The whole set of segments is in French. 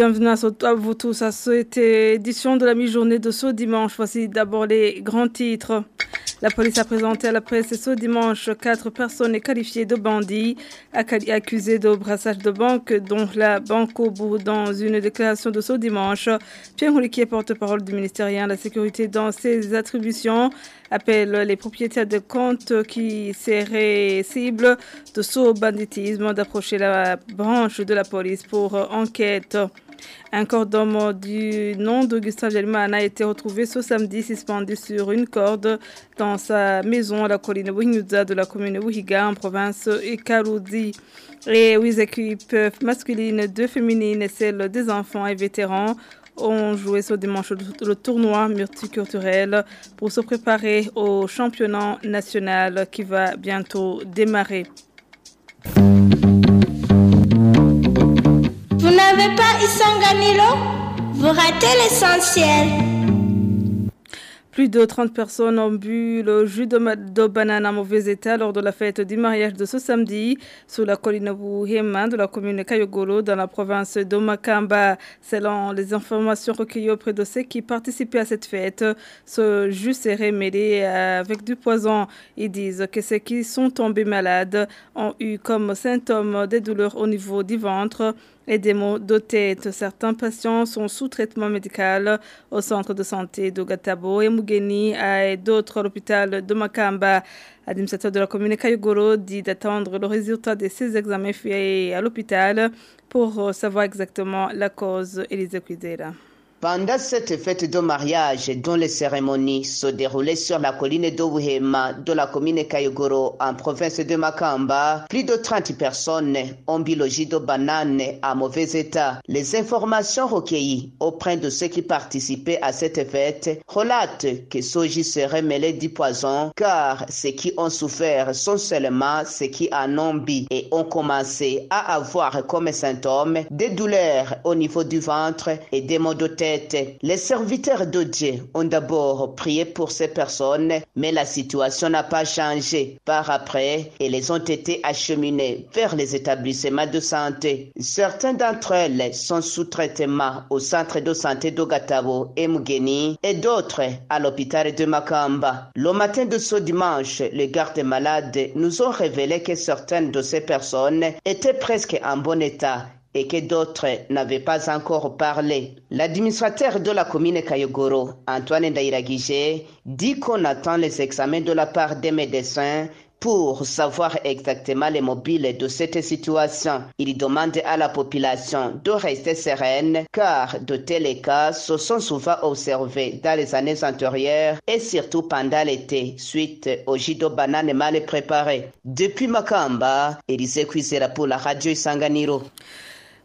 Bienvenue à, vous tous à cette édition de la mi-journée de ce dimanche. Voici d'abord les grands titres. La police a présenté à la presse ce dimanche quatre personnes qualifiées de bandits accusées de brassage de banque, dont la banque au bout dans une déclaration de ce dimanche. Pierre qui est porte-parole du ministère de la Sécurité dans ses attributions appelle les propriétaires de comptes qui seraient cibles de ce banditisme d'approcher la branche de la police pour enquête. Un corps d'homme du nom d'Augustin Gelman a été retrouvé ce samedi suspendu sur une corde dans sa maison à la colline Winyuza de la commune Wihiga en province Ikaroudi. Et huit équipes masculines, deux féminines et celles des enfants et vétérans ont joué ce dimanche le tournoi multiculturel pour se préparer au championnat national qui va bientôt démarrer. Plus de 30 personnes ont bu le jus de, banane en mauvais état lors de la fête du mariage de ce samedi sur la colline Wuhema de la commune Kayogolo dans la province d'Omakamba. Selon les informations recueillies auprès de ceux qui participaient à cette fête, ce jus serait mêlé avec du poison. Ils disent que ceux qui sont tombés malades ont eu comme symptômes des douleurs au niveau du ventre, et tête. Certains patients sont sous traitement médical au centre de santé de Gatabo et Mugeni et d'autres à l'hôpital de Makamba. L'administrateur de la commune Kayogoro dit d'attendre le résultat de ces examens faits à l'hôpital pour savoir exactement la cause et les. Pendant cette fête de mariage dont les cérémonies se déroulaient sur la colline d'Ouhema de la commune Kayogoro en province de Makamba, plus de 30 personnes ont bu de banane à mauvais état. Les informations recueillies auprès de ceux qui participaient à cette fête relatent que jus serait mêlé du poison car ceux qui ont souffert sont seulement ceux qui en ont bu et ont commencé à avoir comme symptômes des douleurs au niveau du ventre et des maux de tête les serviteurs de Dieu ont d'abord prié pour ces personnes, mais la situation n'a pas changé. Par après, elles ont été acheminées vers les établissements de santé. Certains d'entre elles sont sous traitement au centre de santé d'Ogatabo et Mugeni et d'autres à l'hôpital de Makamba. Le matin de ce dimanche, les gardes malades nous ont révélé que certaines de ces personnes étaient presque en bon état et que d'autres n'avaient pas encore parlé. L'administrateur de la commune Kayogoro, Antoine Ndairagije, dit qu'on attend les examens de la part des médecins pour savoir exactement les mobiles de cette situation. Il demande à la population de rester sereine car de tels cas se sont souvent observés dans les années antérieures et surtout pendant l'été suite au jido banane mal préparé. Depuis Makamba, Elise Kwizera pour la radio Isanganiro.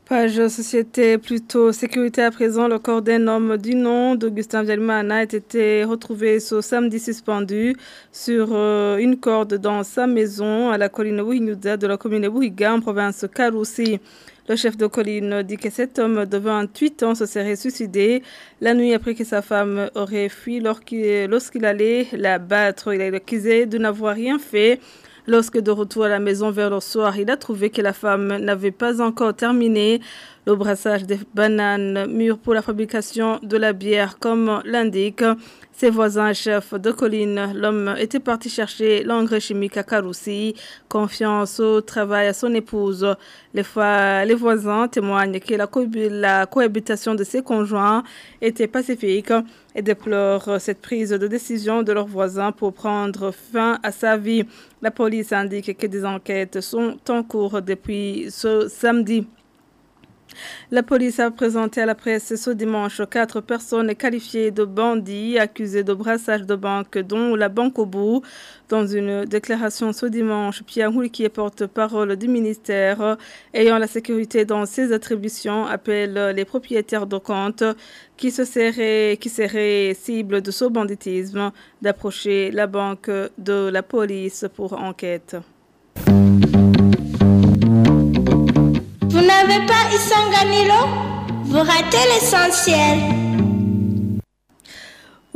Page Société, plutôt sécurité à présent, le corps d'un homme du nom d'Augustin Vialmana a été retrouvé ce samedi suspendu sur euh, une corde dans sa maison à la colline Ouinuda de la commune Bouiga en province Karoussi. Le chef de colline dit que cet homme de 28 ans se serait suicidé la nuit après que sa femme aurait fui lorsqu'il allait la battre. Il a accusé de n'avoir rien fait Lorsque de retour à la maison vers le soir, il a trouvé que la femme n'avait pas encore terminé le brassage des bananes mûres pour la fabrication de la bière, comme l'indique ses voisins chefs de colline. L'homme était parti chercher l'engrais chimique à Karoussi, confiance au travail à son épouse. Les, voisins témoignent que la, la cohabitation de ses conjoints était pacifique et déplorent cette prise de décision de leurs voisins pour prendre fin à sa vie. La police indique que des enquêtes sont en cours depuis ce samedi. La police a présenté à la presse ce dimanche quatre personnes qualifiées de bandits accusées de brassage de banque, dont la Banque au bout. Dans une déclaration ce dimanche, Pierre qui est porte-parole du ministère ayant la sécurité dans ses attributions, appelle les propriétaires de comptes qui seraient cibles de ce banditisme d'approcher la banque de la police pour enquête. N'avez pas Isanganilo Vous ratez l'essentiel.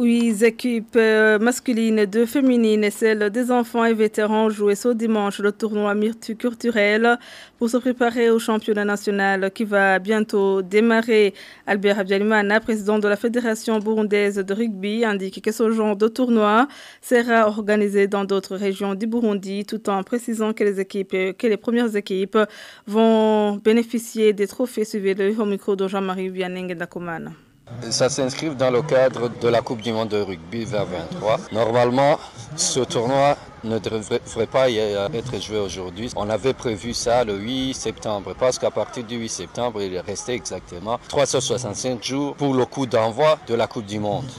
Huit équipes euh, masculines et deux féminines et celles des enfants et vétérans jouaient ce dimanche le tournoi multiculturel pour se préparer au championnat national qui va bientôt démarrer. Albert Abdialimana, président de la Fédération burundaise de rugby, indique que ce genre de tournoi sera organisé dans d'autres régions du Burundi tout en précisant que les équipes, que les premières équipes vont bénéficier des trophées. Suivez-le au micro de Jean-Marie Vianney Dakomana. Ça s'inscrit dans le cadre de la Coupe du Monde de rugby vers 23. Normalement, ce tournoi ne devrait pas être joué aujourd'hui. On avait prévu ça le 8 septembre parce qu'à partir du 8 septembre, il est resté exactement 365 jours pour le coup d'envoi de la Coupe du Monde.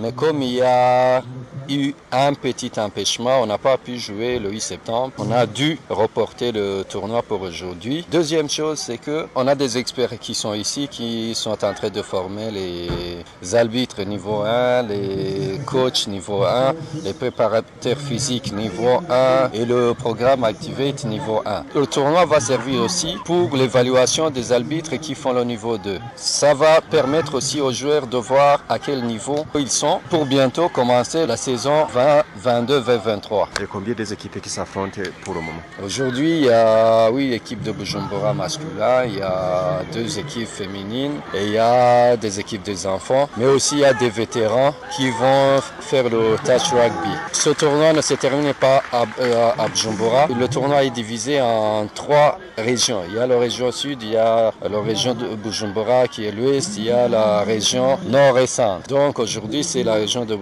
Mais comme il y a eu un petit empêchement, on n'a pas pu jouer le 8 septembre. On a dû reporter le tournoi pour aujourd'hui. Deuxième chose, c'est que on a des experts qui sont ici, qui sont en train de former les arbitres niveau 1, les coachs niveau 1, les préparateurs physiques niveau 1 et le programme Activate niveau 1. Le tournoi va servir aussi pour l'évaluation des arbitres qui font le niveau 2. Ça va permettre aussi aux joueurs de voir à quel niveau ils sont pour bientôt commencer la saison 2022-2023. Et combien des équipes qui s'affrontent pour le moment? Aujourd'hui, il y a oui, l'équipe de Bujumbura masculin, il y a deux équipes féminines et il y a des équipes des enfants, mais aussi il y a des vétérans qui vont faire le touch rugby. Ce tournoi ne se termine pas à, euh, à, Bujumbura. Le tournoi est divisé en trois régions. Il y a la région sud, il y a la région de Bujumbura qui est l'ouest, il y a la région nord et centre. Donc aujourd'hui, c'est la région de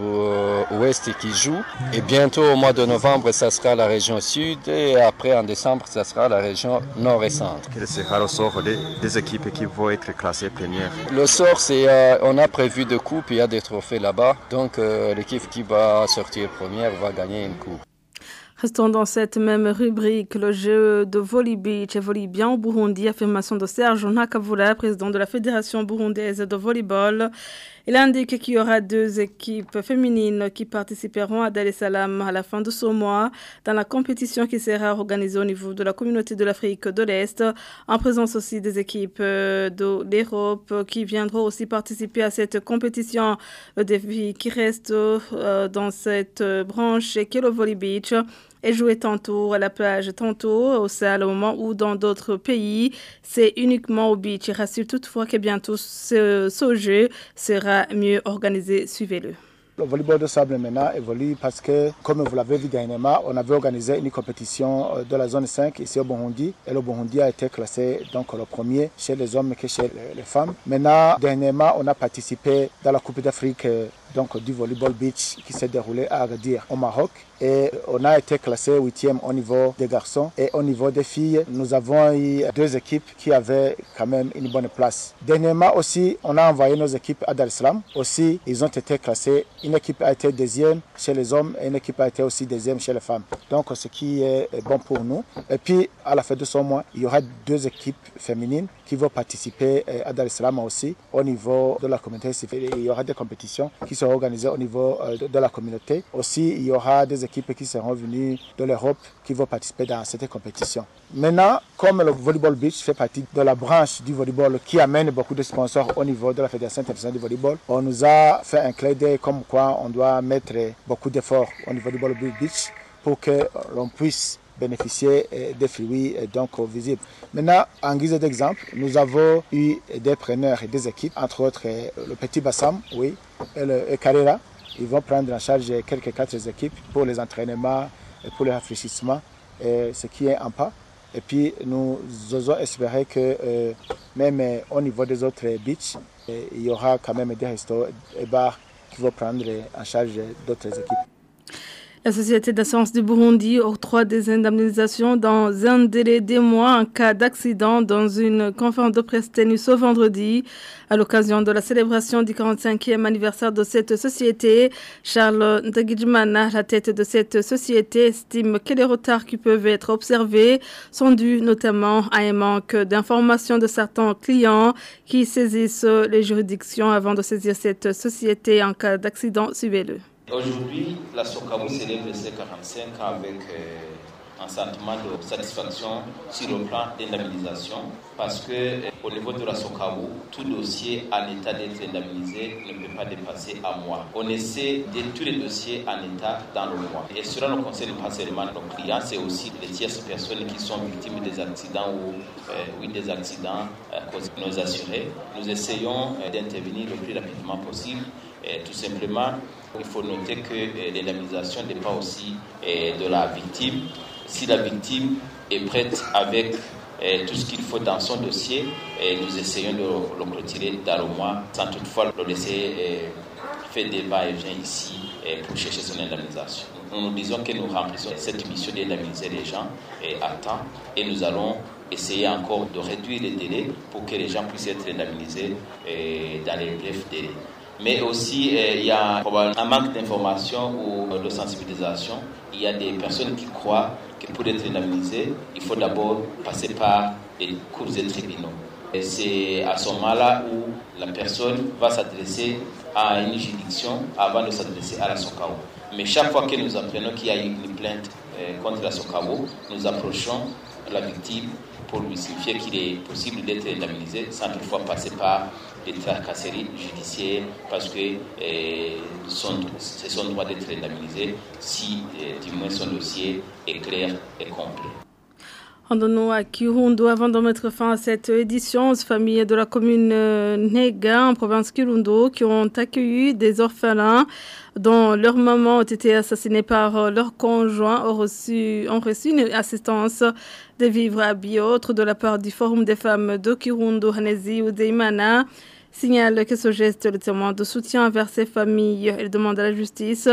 qui joue. Et bientôt, au mois de novembre, ça sera la région sud. Et après, en décembre, ça sera la région nord et centre. Quel sera le sort des, des équipes qui vont être classées premières? Le sort, c'est euh, on a prévu de coupes, il y a des trophées là-bas. Donc euh, l'équipe qui va sortir première va gagner une coupe. Restons dans cette même rubrique, le jeu de volley beach et bien au Burundi, affirmation de Serge Nakavula, président de la Fédération burundaise de volleyball. Il indique qu'il y aura deux équipes féminines qui participeront à Dar es Salaam à la fin de ce mois dans la compétition qui sera organisée au niveau de la communauté de l'Afrique de l'Est, en présence aussi des équipes de l'Europe qui viendront aussi participer à cette compétition. Le défi qui reste dans cette branche est que le volley beach est joué tantôt à la plage, tantôt au salles, au moment où dans d'autres pays, c'est uniquement au beach. Rassure toutefois que bientôt ce, jeu sera mieux organisé. Suivez-le. Le volleyball de sable maintenant évolue parce que, comme vous l'avez vu dernièrement, on avait organisé une compétition de la zone 5 ici au Burundi. Et le Burundi a été classé donc le premier chez les hommes que chez les femmes. Maintenant, dernièrement, on a participé dans la Coupe d'Afrique donc du volleyball beach qui s'est déroulé à Agadir au Maroc. Et on a été classé huitième au niveau des garçons et au niveau des filles. Nous avons eu deux équipes qui avaient quand même une bonne place. Dernièrement aussi on a envoyé nos équipes à Dar es Salaam. Aussi ils ont été classés. Une équipe a été deuxième chez les hommes et une équipe a été aussi deuxième chez les femmes. Donc ce qui est bon pour nous. Et puis à la fin de ce mois il y aura deux équipes féminines qui vont participer à Dar es Salaam aussi au niveau de la communauté civile. Il y aura des compétitions qui seront organisées au niveau de la communauté aussi il y aura des équipes qui seront venues de l'Europe qui vont participer dans cette compétition. Maintenant, comme le volleyball beach fait partie de la branche du volleyball qui amène beaucoup de sponsors au niveau de la Fédération internationale du volleyball, on nous a fait un clé d'œil comme quoi on doit mettre beaucoup d'efforts au niveau du volleyball beach pour que l'on puisse bénéficier des fruits donc visibles. Maintenant, en guise d'exemple, nous avons eu des preneurs et des équipes, entre autres le Petit Bassam, oui, et le et Carrera, ils vont prendre en charge quelques quatre équipes pour les entraînements et pour les rafraîchissements, ce qui est un pas. Et puis nous osons espérer que euh, même au niveau des autres beaches, il y aura quand même des restos et bars qui vont prendre en charge d'autres équipes. La Société d'assurance du Burundi octroie des indemnisations dans un délai de mois en cas d'accident dans une conférence de presse tenue ce vendredi. À l'occasion de la célébration du 45e anniversaire de cette société, Charles Ndagijmana, la tête de cette société, estime que les retards qui peuvent être observés sont dus notamment à un manque d'informations de certains clients qui saisissent les juridictions avant de saisir cette société en cas d'accident. Suivez-le. Aujourd'hui, la Socavou célèbre ses 45 ans avec euh, un sentiment de satisfaction sur le plan d'indemnisation parce que euh, au niveau de la SOCAO, tout dossier en état d'être indemnisé ne peut pas dépasser un mois. On essaie de tous les dossiers en état dans le mois. Et cela ne concerne pas seulement nos clients, c'est aussi les tierces personnes qui sont victimes des accidents ou euh, oui, des accidents euh, causés nos assurés. Nous essayons d'intervenir le plus rapidement possible. Et tout simplement, il faut noter que l'indemnisation dépend aussi de la victime. Si la victime est prête avec tout ce qu'il faut dans son dossier nous essayons de le retirer dans le mois sans toutefois le laisser faire débat et vient ici pour chercher son indemnisation. Nous nous disons que nous remplissons cette mission d'indemniser les gens à temps et nous allons essayer encore de réduire les délais pour que les gens puissent être indemnisés dans les brefs délais. Mais aussi, il y a un manque d'information ou de sensibilisation. Il y a des personnes qui croient que pour être indemnisé, il faut d'abord passer par les cours et tribunaux. Et c'est à ce moment-là où la personne va s'adresser à une juridiction avant de s'adresser à la SOCAO. Mais chaque fois que nous apprenons qu'il y a une plainte contre la SOCAO, nous approchons la victime pour lui signifier qu'il est possible d'être indemnisé sans toutefois passer par des tracasseries judiciaires parce que c'est son droit d'être indemnisé si du moins son dossier est clair et complet. Rendons-nous à Kirundo avant de mettre fin à cette édition. Les familles de la commune Nega en province Kirundo qui ont accueilli des orphelins dont leurs mamans ont été assassinés par leurs conjoints ont reçu, une assistance de vivres habillés autres de la part du Forum des femmes de Kirundo, Hanesi ou Deimana signale que ce geste est le témoin de soutien envers ces familles. Elle demande à la justice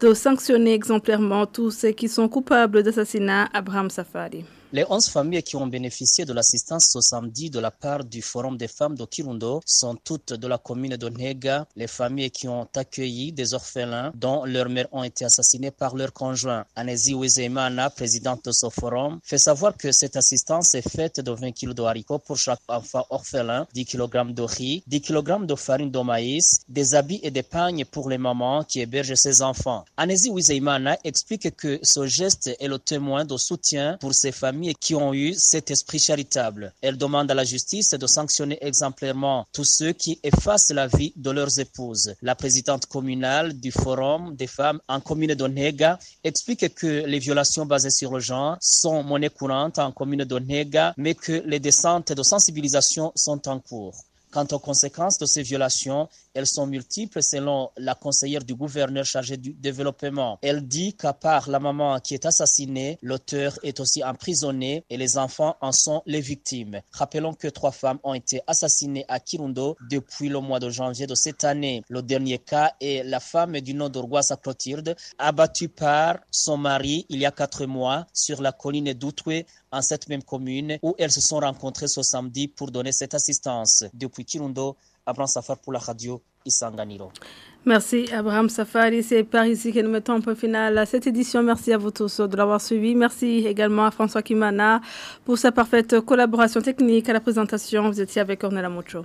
de sanctionner exemplairement tous ceux qui sont coupables d'assassinat. Abraham Safari. Les 11 familles qui ont bénéficié de l'assistance ce samedi de la part du Forum des femmes de Kirundo sont toutes de la commune de Nega. Les familles qui ont accueilli des orphelins dont leurs mères ont été assassinées par leurs conjoints. Anesi Wezemana, présidente de ce forum, fait savoir que cette assistance est faite de 20 kg de haricots pour chaque enfant orphelin, 10 kg de riz, 10 kg de farine de maïs, des habits et des pagnes pour les mamans qui hébergent ces enfants. Anesi Wizeimana explique que ce geste est le témoin de soutien pour ces familles qui ont eu cet esprit charitable. Elle demande à la justice de sanctionner exemplairement tous ceux qui effacent la vie de leurs épouses. La présidente communale du Forum des femmes en commune d'Onega explique que les violations basées sur le genre sont monnaie courante en commune d'Onega, mais que les descentes de sensibilisation sont en cours. Quant aux conséquences de ces violations, elles sont multiples selon la conseillère du gouverneur chargée du développement. Elle dit qu'à part la maman qui est assassinée, l'auteur est aussi emprisonné et les enfants en sont les victimes. Rappelons que trois femmes ont été assassinées à Kirundo depuis le mois de janvier de cette année. Le dernier cas est la femme du nom de Rwasa Clotilde, abattue par son mari il y a quatre mois sur la colline d'Outoué en cette même commune où elles se sont rencontrées ce samedi pour donner cette assistance. Depuis Kirundo, Abraham Safar pour la radio Merci Abraham Safari. C'est par ici que nous mettons un peu final à cette édition. Merci à vous tous de l'avoir suivi. Merci également à François Kimana pour sa parfaite collaboration technique à la présentation. Vous étiez avec Ornella Mocho.